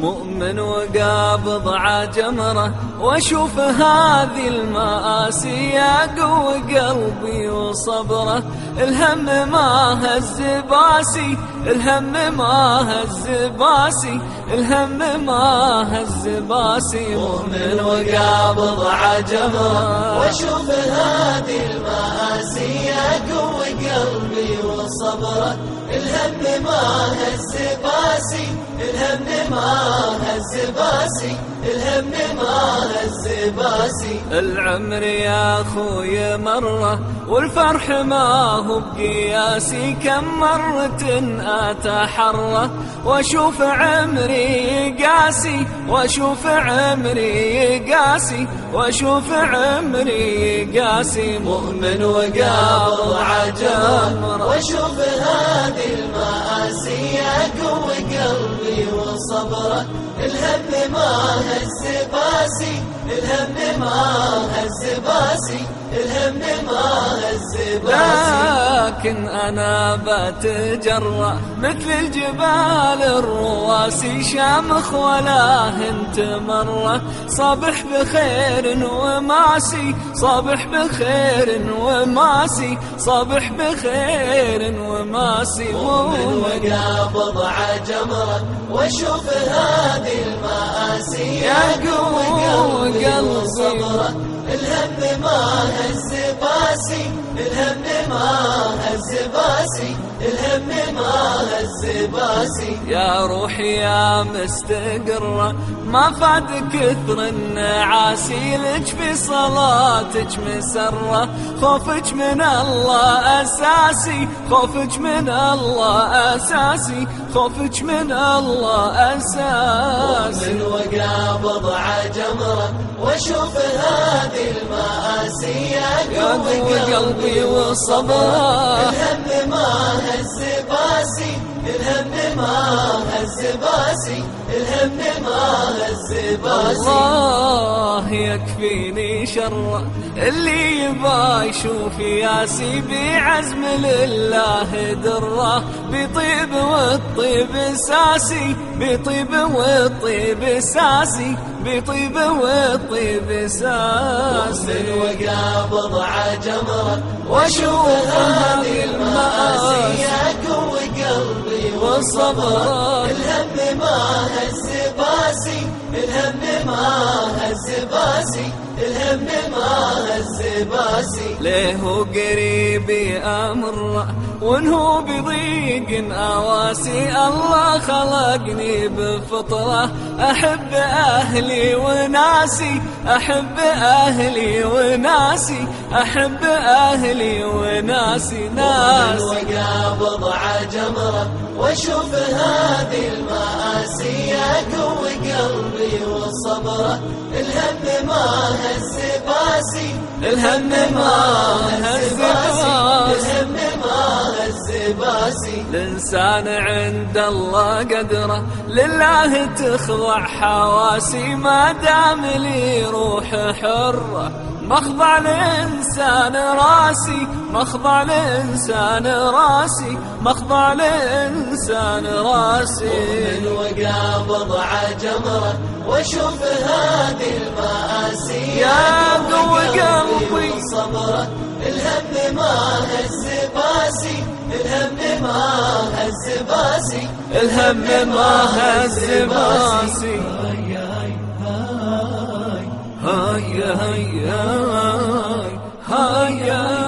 مؤمن وقابض عجمره وأشوف هذه المآسي يقوي قلبي وصبره. الهم ما هز باسي الهم ما هز باسي الهم ما هز باسي. مؤمن وقابض عجمره وأشوف هذه المآسي يقوي قلبي وصبره. الهم ما هز باسي الهم ما الهم ما هز باسي العمر يا أخوي مرة والفرح ما هو بقياسي. كم مرة أتحرى وأشوف عمري قاسي وأشوف عمري قاسي وأشوف عمري قاسي مؤمن وقابض عجب وأشوف هذه المآسي وصبره الهم ما هز باسي الهم ما هز باسي الهم ما هز باسي لكن أنا بتجرأ مثل الجبال الرواسي شامخ ولا هنت مرة. صبح بخير وماسي صبح بخير وماسي صبح بخير وماسي مؤمن وقابض عجمرة واشوف هذه المآسي. يقوي قلبي وصبره الهم ما هز باسي الهم ما هز باسي الهم ما هز باسي يا روحي يا مستقرة ما فاد كثر النعاسي. لك في صلاتك مسرة خوفك من الله أساسي. خوفك من الله أساسي خوفك من الله أساسي. مؤمن وقابض عجمرة واشوف هذه المآسي. يقوي قلبي وصبره. الهم ما هز باسي الهم ما هز باسي الهم ما هز باسي. الله يكفيني شر اللي يبا يشوف ياسي بعزم لله درة. بطيب والطيب ساسي بطيب والطيب ساسي بطيب والطيب ساسي. وقابض عجمره واشوف هذه المآسي؟ وصبره الهم ما هز باسي الهم ما هز باسي الهم ما هز باسي. ليه قريبي أمر وانه بضيق أواسي. الله خلقني بفطرة أحب أهلي وناسي أحب أهلي وناسي أحب أهلي وناسي. ناسي وقابض عجمره واشوف هذه المآسي يقوي وصبره الهم ما هز باسي. الهم ما هز باسي. الهم ما هز باسي. الإنسان عند الله قدره لله تخضع حواسي. ما دام لي روح حرة مخضع الإنسان راسي مخضع الإنسان راسي مخضع الإنسان راسي. مؤمن وقابض عجمره واشوف هذه المآسي. يقوي قلبي. صبره الهم ما هز باسي الهم ما هز باسي الهم ما هز باسي. Hay hay hay hay